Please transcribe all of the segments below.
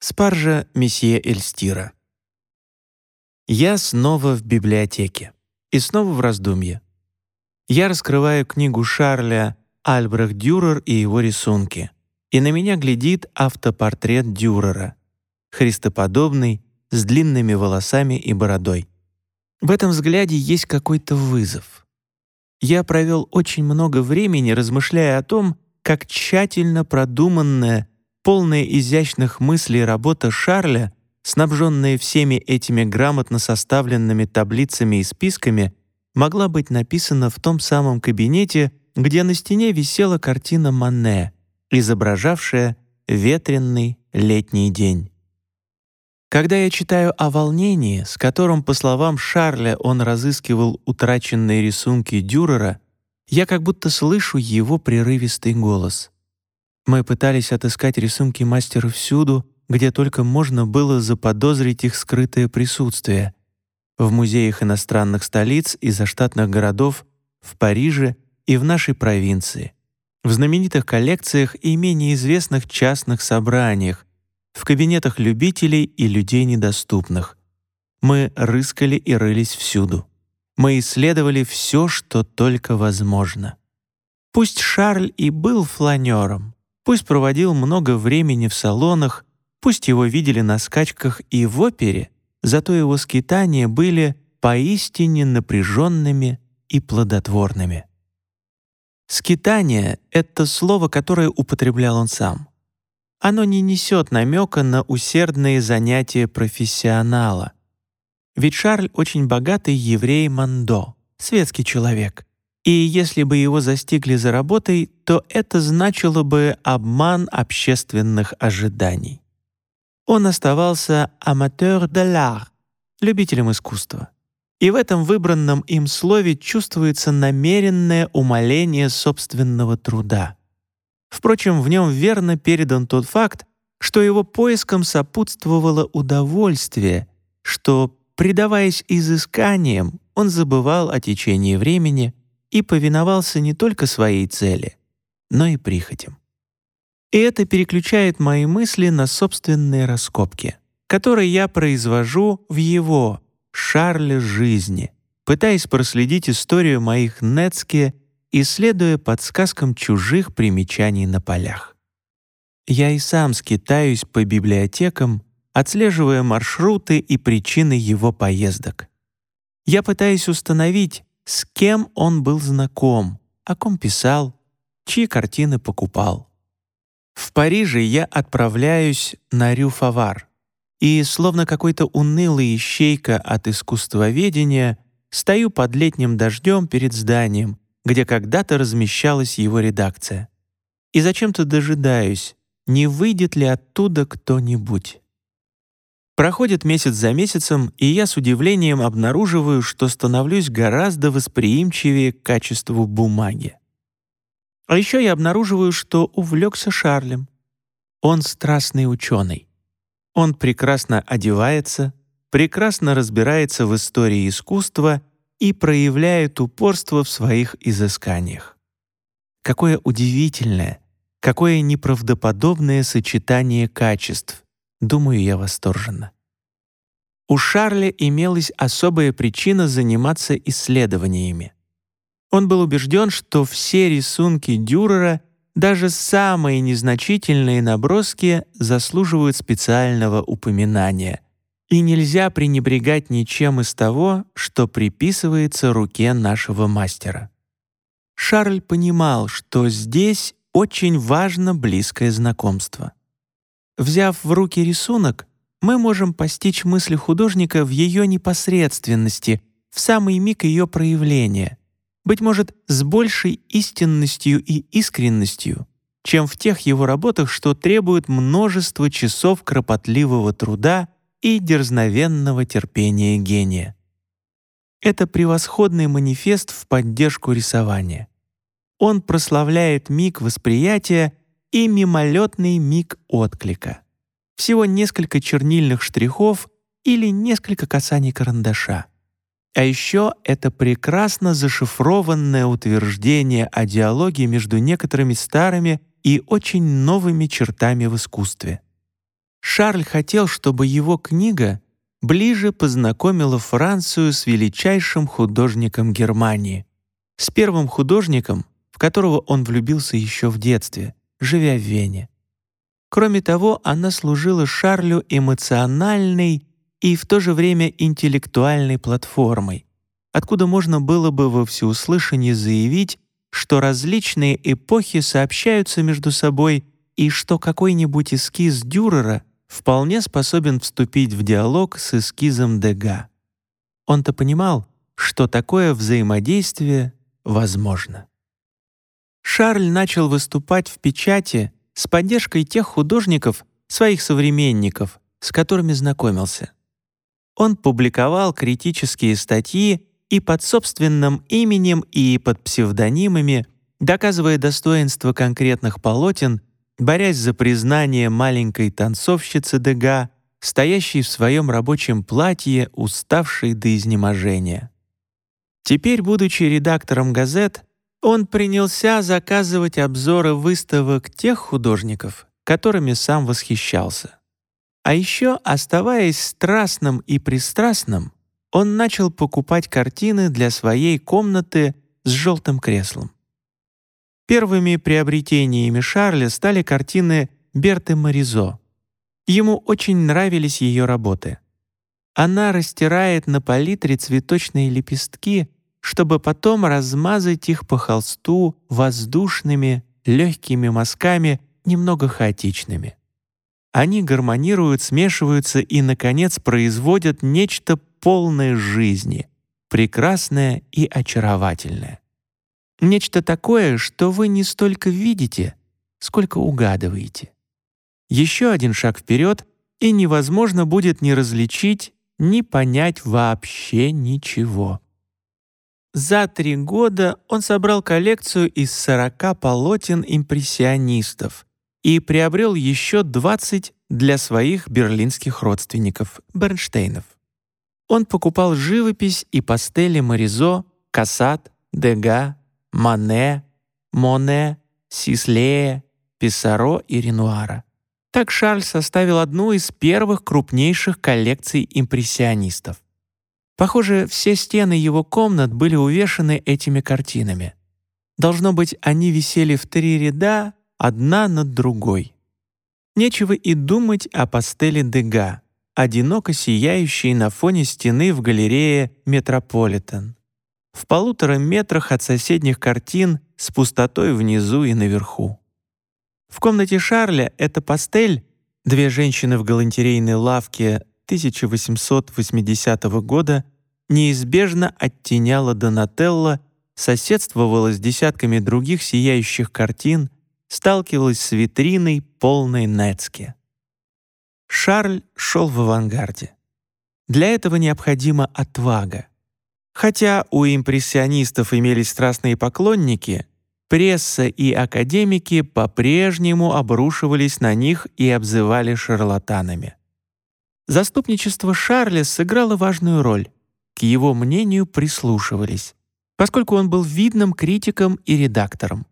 Спаржа месье Эльстира. Я снова в библиотеке. И снова в раздумье. Я раскрываю книгу Шарля «Альбрехт Дюрер и его рисунки», и на меня глядит автопортрет Дюрера, христоподобный, с длинными волосами и бородой. В этом взгляде есть какой-то вызов. Я провел очень много времени, размышляя о том, как тщательно продуманная, полная изящных мыслей работа Шарля, снабженная всеми этими грамотно составленными таблицами и списками, могла быть написана в том самом кабинете, где на стене висела картина Мане, изображавшая ветренный летний день. Когда я читаю о волнении, с которым, по словам Шарля, он разыскивал утраченные рисунки Дюрера, я как будто слышу его прерывистый голос. Мы пытались отыскать рисунки мастера всюду, где только можно было заподозрить их скрытое присутствие. В музеях иностранных столиц и заштатных городов, в Париже и в нашей провинции, в знаменитых коллекциях и менее известных частных собраниях, в кабинетах любителей и людей недоступных. Мы рыскали и рылись всюду. Мы исследовали все, что только возможно. Пусть Шарль и был фланером, пусть проводил много времени в салонах, пусть его видели на скачках и в опере, зато его скитания были поистине напряженными и плодотворными. Скитание — это слово, которое употреблял он сам оно не несет намека на усердные занятия профессионала. Ведь Шарль очень богатый еврей Мандо, светский человек. И если бы его застигли за работой, то это значило бы обман общественных ожиданий. Он оставался аматер де l'art, любителем искусства. И в этом выбранном им слове чувствуется намеренное умаление собственного труда — Впрочем, в нем верно передан тот факт, что его поискам сопутствовало удовольствие, что, предаваясь изысканиям, он забывал о течении времени и повиновался не только своей цели, но и прихотям. И это переключает мои мысли на собственные раскопки, которые я произвожу в его, Шарле, жизни, пытаясь проследить историю моих Нецке исследуя подсказкам чужих примечаний на полях. Я и сам скитаюсь по библиотекам, отслеживая маршруты и причины его поездок. Я пытаюсь установить, с кем он был знаком, о ком писал, чьи картины покупал. В Париже я отправляюсь на Рюфавар, и, словно какой-то унылый ищейка от искусствоведения, стою под летним дождем перед зданием, где когда-то размещалась его редакция. И зачем-то дожидаюсь, не выйдет ли оттуда кто-нибудь. Проходит месяц за месяцем, и я с удивлением обнаруживаю, что становлюсь гораздо восприимчивее к качеству бумаги. А еще я обнаруживаю, что увлекся Шарлем. Он страстный ученый. Он прекрасно одевается, прекрасно разбирается в истории искусства и проявляет упорство в своих изысканиях. Какое удивительное, какое неправдоподобное сочетание качеств, думаю я восторженно. У Шарля имелась особая причина заниматься исследованиями. Он был убежден, что все рисунки Дюрера, даже самые незначительные наброски, заслуживают специального упоминания — и нельзя пренебрегать ничем из того, что приписывается руке нашего мастера. Шарль понимал, что здесь очень важно близкое знакомство. Взяв в руки рисунок, мы можем постичь мысль художника в ее непосредственности, в самый миг ее проявления, быть может, с большей истинностью и искренностью, чем в тех его работах, что требуют множество часов кропотливого труда и дерзновенного терпения гения. Это превосходный манифест в поддержку рисования. Он прославляет миг восприятия и мимолетный миг отклика. Всего несколько чернильных штрихов или несколько касаний карандаша. А еще это прекрасно зашифрованное утверждение о диалоге между некоторыми старыми и очень новыми чертами в искусстве. Шарль хотел, чтобы его книга ближе познакомила Францию с величайшим художником Германии, с первым художником, в которого он влюбился еще в детстве, живя в Вене. Кроме того, она служила Шарлю эмоциональной и в то же время интеллектуальной платформой, откуда можно было бы во всеуслышание заявить, что различные эпохи сообщаются между собой и что какой-нибудь эскиз Дюрера вполне способен вступить в диалог с эскизом Дега. Он-то понимал, что такое взаимодействие возможно. Шарль начал выступать в печати с поддержкой тех художников, своих современников, с которыми знакомился. Он публиковал критические статьи и под собственным именем, и под псевдонимами, доказывая достоинство конкретных полотен, борясь за признание маленькой танцовщицы Дега, стоящей в своем рабочем платье, уставшей до изнеможения. Теперь, будучи редактором газет, он принялся заказывать обзоры выставок тех художников, которыми сам восхищался. А еще, оставаясь страстным и пристрастным, он начал покупать картины для своей комнаты с желтым креслом. Первыми приобретениями Шарля стали картины Берты Маризо. Ему очень нравились ее работы. Она растирает на палитре цветочные лепестки, чтобы потом размазать их по холсту воздушными, легкими мазками, немного хаотичными. Они гармонируют, смешиваются и, наконец, производят нечто полное жизни, прекрасное и очаровательное. Нечто такое, что вы не столько видите, сколько угадываете. Еще один шаг вперед, и невозможно будет ни различить, ни понять вообще ничего. За три года он собрал коллекцию из 40 полотен импрессионистов и приобрел еще 20 для своих берлинских родственников, Бернштейнов. Он покупал живопись и пастели Маризо, Кассат, Дега, Мане, Моне, Сислея, Писаро и Ренуара. Так Шарль составил одну из первых крупнейших коллекций импрессионистов. Похоже, все стены его комнат были увешаны этими картинами. Должно быть, они висели в три ряда, одна над другой. Нечего и думать о пастели Дега, одиноко сияющей на фоне стены в галерее «Метрополитен». В полутора метрах от соседних картин с пустотой внизу и наверху. В комнате Шарля эта пастель, две женщины в галантерейной лавке 1880 года неизбежно оттеняла Донателло, соседствовала с десятками других сияющих картин, сталкивалась с витриной полной Нецки. Шарль шел в авангарде. Для этого необходима отвага. Хотя у импрессионистов имелись страстные поклонники, пресса и академики по-прежнему обрушивались на них и обзывали шарлатанами. Заступничество Шарля сыграло важную роль. К его мнению прислушивались, поскольку он был видным критиком и редактором.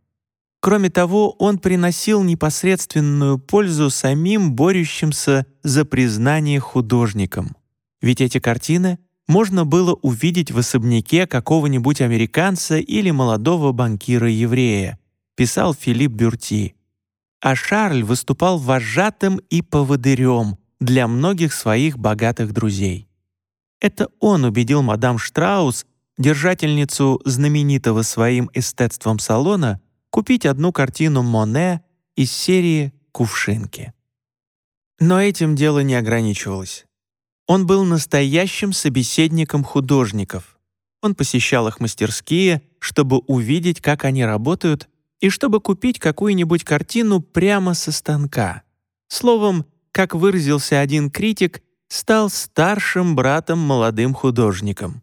Кроме того, он приносил непосредственную пользу самим борющимся за признание художникам. Ведь эти картины можно было увидеть в особняке какого-нибудь американца или молодого банкира-еврея, писал Филипп Бюрти. А Шарль выступал вожатым и поводырем, для многих своих богатых друзей. Это он убедил мадам Штраус, держательницу знаменитого своим эстетством салона, купить одну картину Моне из серии «Кувшинки». Но этим дело не ограничивалось. Он был настоящим собеседником художников. Он посещал их мастерские, чтобы увидеть, как они работают, и чтобы купить какую-нибудь картину прямо со станка. Словом, как выразился один критик, стал старшим братом молодым художником.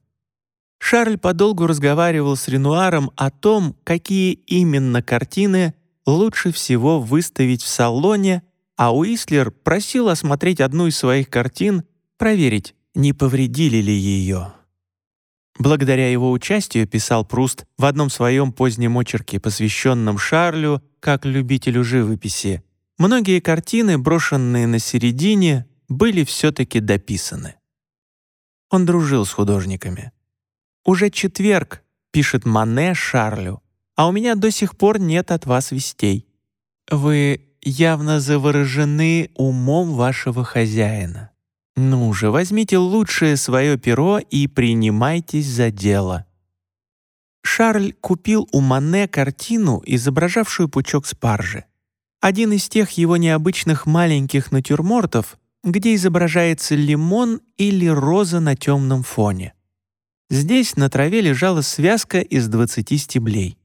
Шарль подолгу разговаривал с Ренуаром о том, какие именно картины лучше всего выставить в салоне, а Уислер просил осмотреть одну из своих картин, проверить, не повредили ли ее. Благодаря его участию, писал Пруст в одном своем позднем очерке, посвященном Шарлю как любителю живописи, многие картины, брошенные на середине, были все-таки дописаны. Он дружил с художниками. «Уже четверг», — пишет Мане Шарлю, «а у меня до сих пор нет от вас вестей. Вы явно заворожены умом вашего хозяина. Ну же, возьмите лучшее свое перо и принимайтесь за дело». Шарль купил у Мане картину, изображавшую пучок спаржи. Один из тех его необычных маленьких натюрмортов, где изображается лимон или роза на темном фоне. Здесь на траве лежала связка из 20 стеблей.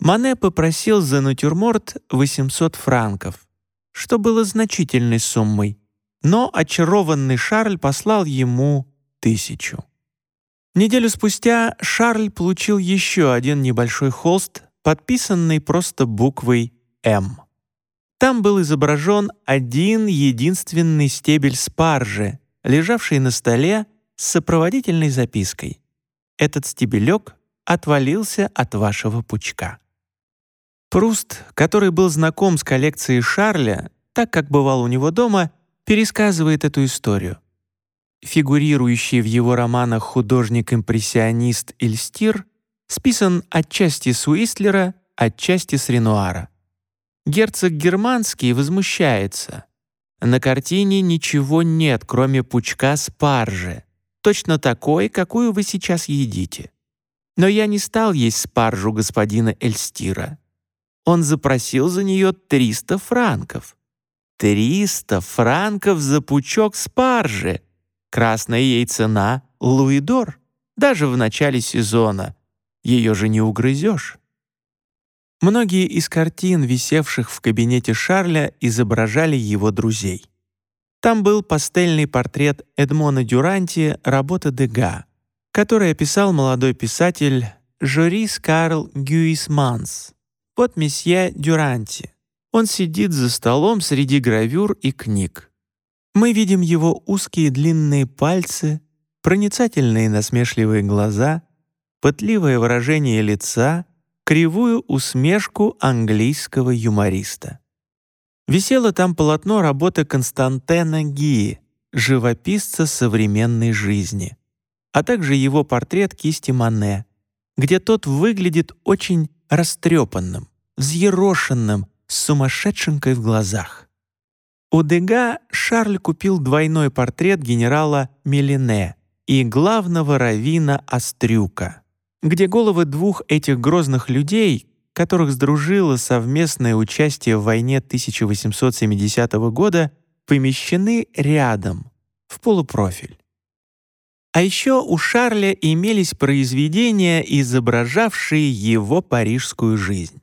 Мане попросил за натюрморт 800 франков, что было значительной суммой, но очарованный Шарль послал ему тысячу. Неделю спустя Шарль получил еще один небольшой холст, подписанный просто буквой «М». Там был изображен один единственный стебель спаржи, лежавший на столе с сопроводительной запиской. Этот стебелек отвалился от вашего пучка. Пруст, который был знаком с коллекцией Шарля, так как бывал у него дома, пересказывает эту историю. Фигурирующий в его романах художник-импрессионист Ильстир списан отчасти с Уистлера, отчасти с Ренуара. Герцог Германский возмущается. На картине ничего нет, кроме пучка спаржи, точно такой, какую вы сейчас едите. Но я не стал есть спаржу господина Эльстира. Он запросил за нее 300 франков. 300 франков за пучок спаржи. Красная ей цена — луидор, даже в начале сезона. Ее же не угрызешь. Многие из картин, висевших в кабинете Шарля, изображали его друзей. Там был пастельный портрет Эдмона Дюранти работы Дега, который описал молодой писатель Жорис Карл Гюисманс. Вот месье Дюранти. Он сидит за столом среди гравюр и книг. Мы видим его узкие длинные пальцы, проницательные насмешливые глаза, пытливое выражение лица — кривую усмешку английского юмориста. Висело там полотно работы Константена Гии, живописца современной жизни, а также его портрет кисти Мане, где тот выглядит очень растрепанным, взъерошенным, с сумасшедшенкой в глазах. У Дега Шарль купил двойной портрет генерала Мелине и главного равина Острюка где головы двух этих грозных людей, которых сдружило совместное участие в войне 1870 года, помещены рядом, в полупрофиль. А еще у Шарля имелись произведения, изображавшие его парижскую жизнь.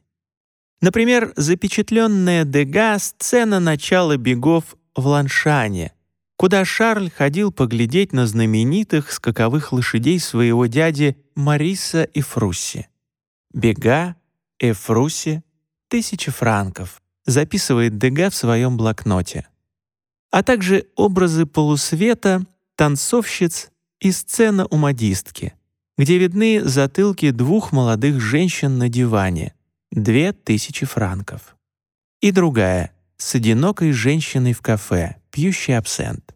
Например, запечатленная Дега сцена начала бегов в Ланшане, куда Шарль ходил поглядеть на знаменитых скаковых лошадей своего дяди Мариса и Фрусси. «Бега, Эфруси, тысячи франков», записывает Дега в своем блокноте. А также образы полусвета, танцовщиц и сцена у модистки, где видны затылки двух молодых женщин на диване, две тысячи франков. И другая, с одинокой женщиной в кафе, пьющей абсент.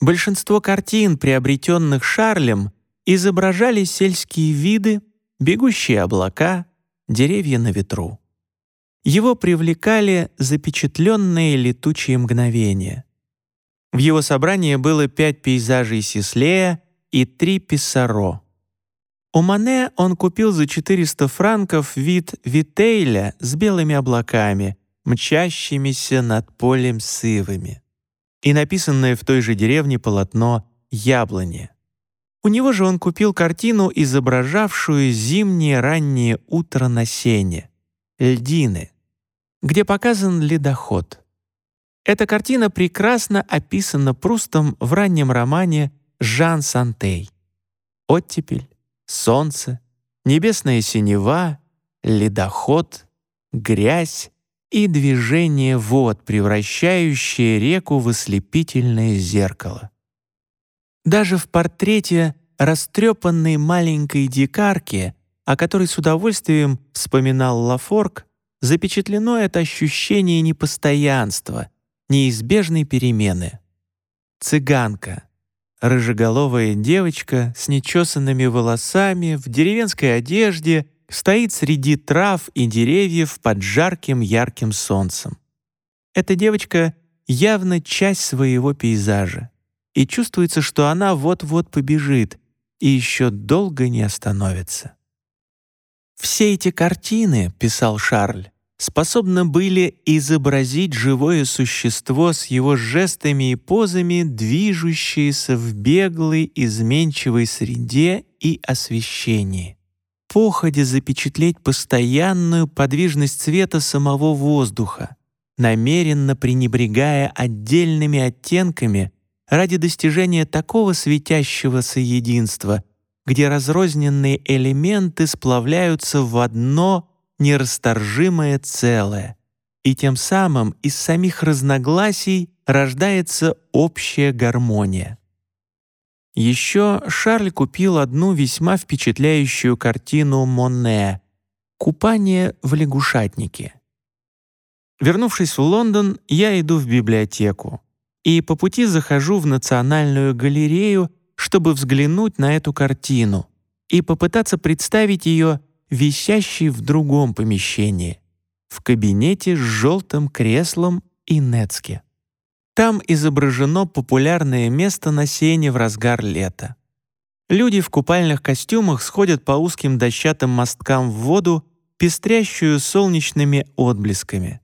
Большинство картин, приобретенных Шарлем, изображали сельские виды, бегущие облака, деревья на ветру. Его привлекали запечатленные летучие мгновения. В его собрании было пять пейзажей Сислея и три Писсаро. У Мане он купил за 400 франков вид Витейля с белыми облаками, мчащимися над полем сывами, и написанное в той же деревне полотно «Яблони». У него же он купил картину, изображавшую зимнее раннее утро на сене, льдины, где показан ледоход. Эта картина прекрасно описана Прустом в раннем романе «Жан Сантей». Оттепель, солнце, небесная синева, ледоход, грязь и движение вод, превращающее реку в ослепительное зеркало. Даже в портрете растрепанной маленькой дикарки, о которой с удовольствием вспоминал Лафорг, запечатлено это ощущение непостоянства, неизбежной перемены. Цыганка, рыжеголовая девочка с нечесанными волосами, в деревенской одежде, стоит среди трав и деревьев под жарким ярким солнцем. Эта девочка явно часть своего пейзажа, и чувствуется, что она вот-вот побежит и еще долго не остановится. «Все эти картины, — писал Шарль, — способны были изобразить живое существо с его жестами и позами, движущееся в беглой, изменчивой среде и освещении. Походе запечатлеть постоянную подвижность цвета самого воздуха, намеренно пренебрегая отдельными оттенками ради достижения такого светящегося единства, где разрозненные элементы сплавляются в одно нерасторжимое целое, и тем самым из самих разногласий рождается общая гармония. Еще Шарль купил одну весьма впечатляющую картину Моне «Купание в лягушатнике». Вернувшись в Лондон, я иду в библиотеку и по пути захожу в Национальную галерею, чтобы взглянуть на эту картину и попытаться представить ее висящей в другом помещении, в кабинете с желтым креслом и Нецке. Там изображено популярное место на сене в разгар лета. Люди в купальных костюмах сходят по узким дощатым мосткам в воду, пестрящую солнечными отблесками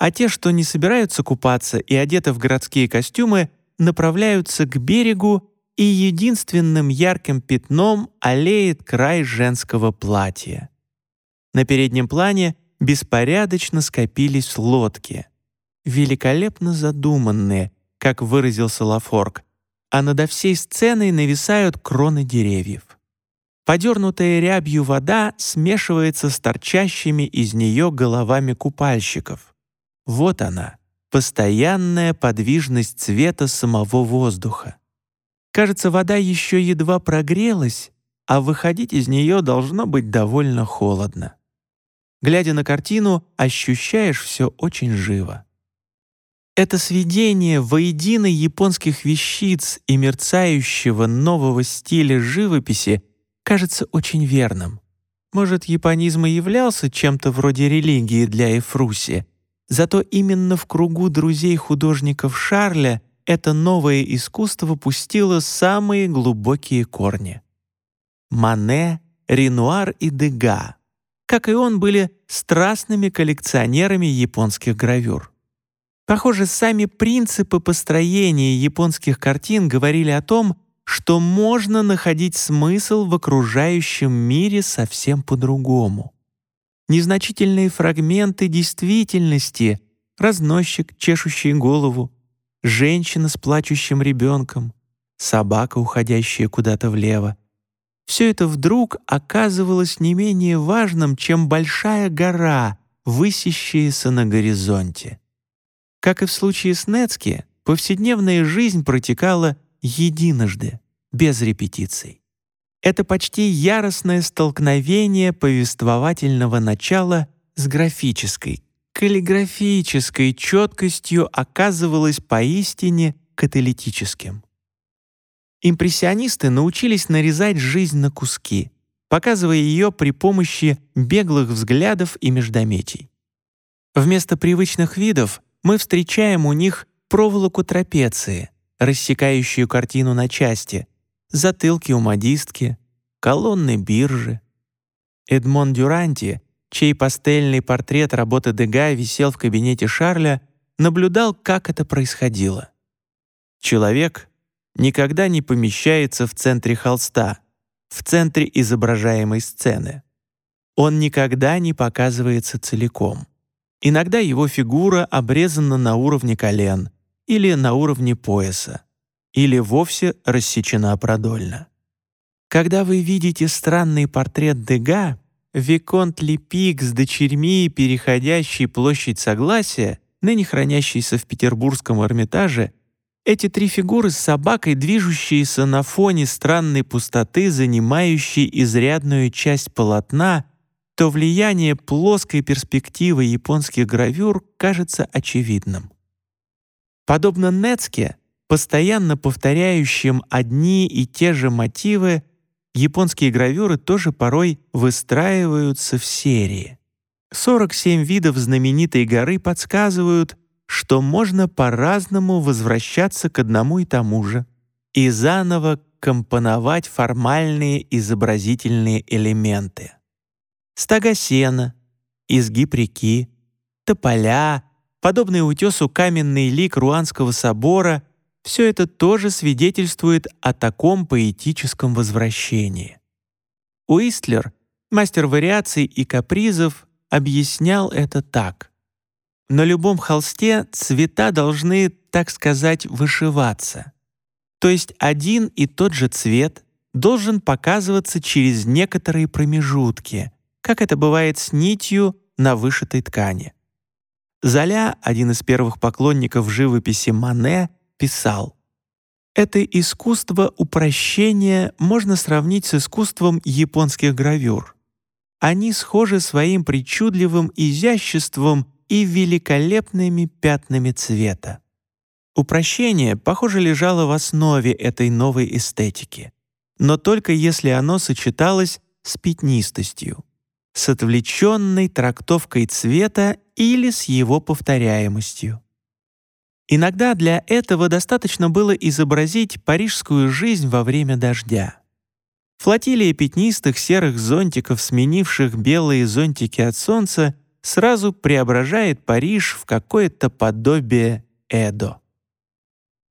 а те, что не собираются купаться и одеты в городские костюмы, направляются к берегу, и единственным ярким пятном олеет край женского платья. На переднем плане беспорядочно скопились лодки. Великолепно задуманные, как выразился Лафорг, а над всей сценой нависают кроны деревьев. Подернутая рябью вода смешивается с торчащими из нее головами купальщиков. Вот она, постоянная подвижность цвета самого воздуха. Кажется, вода еще едва прогрелась, а выходить из нее должно быть довольно холодно. Глядя на картину, ощущаешь все очень живо. Это сведение воедино японских вещиц и мерцающего нового стиля живописи кажется очень верным. Может, японизм и являлся чем-то вроде религии для Эфруси, Зато именно в кругу друзей художников Шарля это новое искусство пустило самые глубокие корни. Мане, Ренуар и Дега, как и он, были страстными коллекционерами японских гравюр. Похоже, сами принципы построения японских картин говорили о том, что можно находить смысл в окружающем мире совсем по-другому незначительные фрагменты действительности, разносчик, чешущий голову, женщина с плачущим ребенком, собака, уходящая куда-то влево. Все это вдруг оказывалось не менее важным, чем большая гора, высящаяся на горизонте. Как и в случае с Нецки, повседневная жизнь протекала единожды, без репетиций. Это почти яростное столкновение повествовательного начала с графической, каллиграфической четкостью оказывалось поистине каталитическим. Импрессионисты научились нарезать жизнь на куски, показывая ее при помощи беглых взглядов и междометий. Вместо привычных видов мы встречаем у них проволоку трапеции, рассекающую картину на части, затылки у модистки, колонны биржи. Эдмон Дюранти, чей пастельный портрет работы Дега висел в кабинете Шарля, наблюдал, как это происходило. Человек никогда не помещается в центре холста, в центре изображаемой сцены. Он никогда не показывается целиком. Иногда его фигура обрезана на уровне колен или на уровне пояса или вовсе рассечена продольно. Когда вы видите странный портрет Дега, Виконт Лепик с дочерьми, переходящий площадь Согласия, ныне хранящийся в Петербургском Эрмитаже, эти три фигуры с собакой, движущиеся на фоне странной пустоты, занимающей изрядную часть полотна, то влияние плоской перспективы японских гравюр кажется очевидным. Подобно Нецке, постоянно повторяющим одни и те же мотивы, японские гравюры тоже порой выстраиваются в серии. 47 видов знаменитой горы подсказывают, что можно по-разному возвращаться к одному и тому же и заново компоновать формальные изобразительные элементы. Стога сена, изгиб реки, тополя, подобный утесу каменный лик Руанского собора — все это тоже свидетельствует о таком поэтическом возвращении. Уистлер, мастер вариаций и капризов, объяснял это так. На любом холсте цвета должны, так сказать, вышиваться. То есть один и тот же цвет должен показываться через некоторые промежутки, как это бывает с нитью на вышитой ткани. Золя, один из первых поклонников живописи Мане, писал «Это искусство упрощения можно сравнить с искусством японских гравюр. Они схожи своим причудливым изяществом и великолепными пятнами цвета. Упрощение, похоже, лежало в основе этой новой эстетики, но только если оно сочеталось с пятнистостью, с отвлеченной трактовкой цвета или с его повторяемостью. Иногда для этого достаточно было изобразить парижскую жизнь во время дождя. Флотилия пятнистых серых зонтиков, сменивших белые зонтики от солнца, сразу преображает Париж в какое-то подобие Эдо.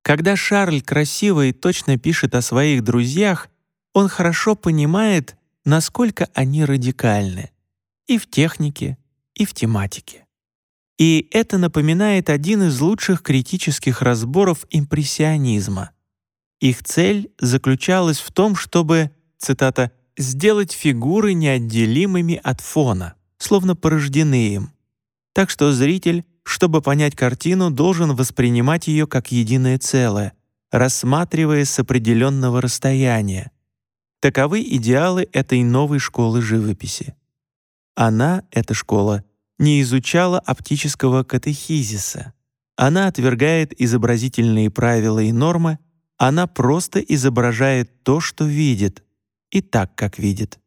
Когда Шарль красиво и точно пишет о своих друзьях, он хорошо понимает, насколько они радикальны и в технике, и в тематике. И это напоминает один из лучших критических разборов импрессионизма. Их цель заключалась в том, чтобы, цитата, «сделать фигуры неотделимыми от фона, словно порождены им». Так что зритель чтобы понять картину, должен воспринимать ее как единое целое, рассматривая с определенного расстояния. Таковы идеалы этой новой школы живописи. Она, эта школа, не изучала оптического катехизиса. Она отвергает изобразительные правила и нормы, она просто изображает то, что видит, и так, как видит.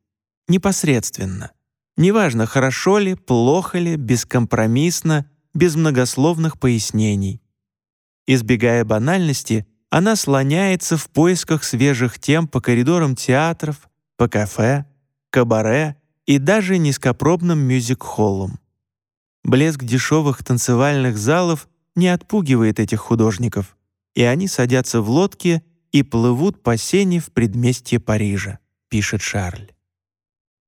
Непосредственно. Неважно, хорошо ли, плохо ли, бескомпромиссно без многословных пояснений. Избегая банальности, она слоняется в поисках свежих тем по коридорам театров, по кафе, кабаре и даже низкопробным мюзик-холлам. Блеск дешевых танцевальных залов не отпугивает этих художников, и они садятся в лодки и плывут по сене в предместье Парижа, пишет Шарль.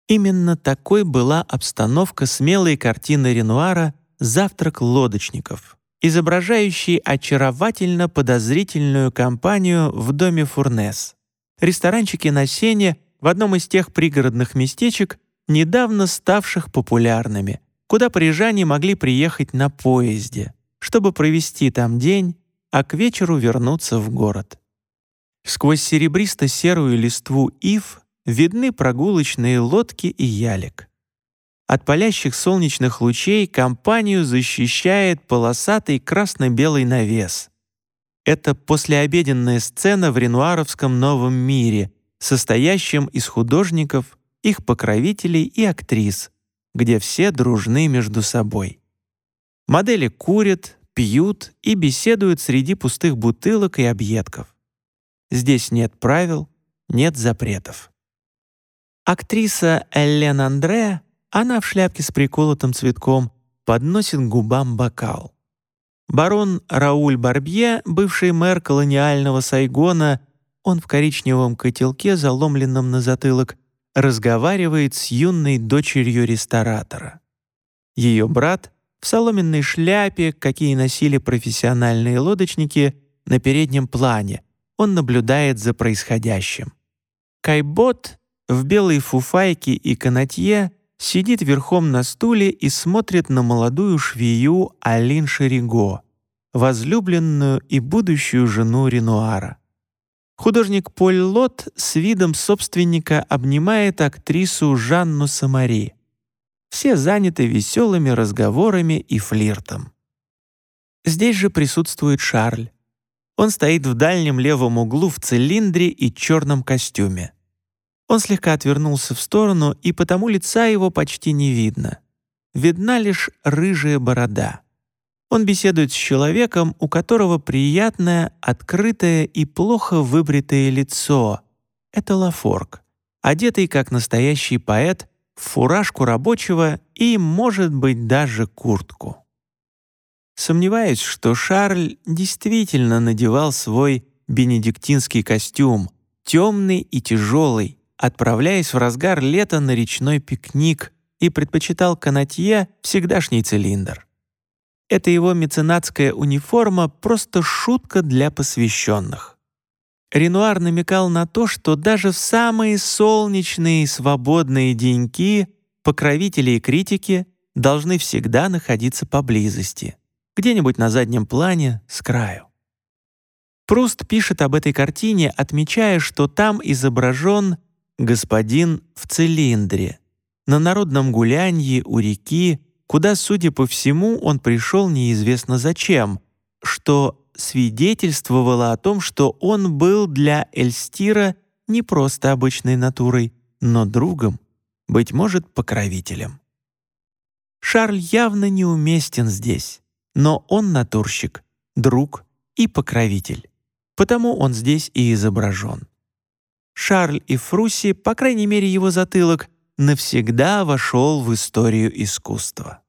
Именно такой была обстановка смелой картины Ренуара «Завтрак лодочников», изображающий очаровательно подозрительную компанию в доме Фурнес. Ресторанчики на Сене в одном из тех пригородных местечек, недавно ставших популярными, куда парижане могли приехать на поезде, чтобы провести там день, а к вечеру вернуться в город. Сквозь серебристо-серую листву ив видны прогулочные лодки и ялик. От палящих солнечных лучей компанию защищает полосатый красно-белый навес. Это послеобеденная сцена в ренуаровском новом мире, состоящем из художников, их покровителей и актрис, где все дружны между собой. Модели курят, пьют и беседуют среди пустых бутылок и объедков. Здесь нет правил, нет запретов. Актриса Эллен Андре она в шляпке с приколотым цветком подносит губам бокал. Барон Рауль Барбье, бывший мэр колониального Сайгона, он в коричневом котелке, заломленном на затылок, разговаривает с юной дочерью ресторатора. Ее брат в соломенной шляпе, какие носили профессиональные лодочники, на переднем плане. Он наблюдает за происходящим. Кайбот в белой фуфайке и канатье сидит верхом на стуле и смотрит на молодую швею Алин Шериго, возлюбленную и будущую жену Ренуара. Художник Поль Лот с видом собственника обнимает актрису Жанну Самари. все заняты веселыми разговорами и флиртом. Здесь же присутствует Шарль. Он стоит в дальнем левом углу в цилиндре и черном костюме. Он слегка отвернулся в сторону, и потому лица его почти не видно. Видна лишь рыжая борода. Он беседует с человеком, у которого приятное, открытое и плохо выбритое лицо. Это Лафорг, одетый как настоящий поэт в фуражку рабочего и, может быть, даже куртку. Сомневаюсь, что Шарль действительно надевал свой бенедиктинский костюм, темный и тяжелый, отправляясь в разгар лета на речной пикник и предпочитал канатье всегдашний цилиндр. Эта его меценатская униформа — просто шутка для посвященных. Ренуар намекал на то, что даже в самые солнечные и свободные деньки покровители и критики должны всегда находиться поблизости, где-нибудь на заднем плане, с краю. Пруст пишет об этой картине, отмечая, что там изображен господин в цилиндре, на народном гулянье у реки, куда, судя по всему, он пришел неизвестно зачем, что свидетельствовало о том, что он был для Эльстира не просто обычной натурой, но другом, быть может, покровителем. Шарль явно неуместен здесь, но он натурщик, друг и покровитель, потому он здесь и изображен. Шарль и Фруси, по крайней мере его затылок, навсегда вошел в историю искусства.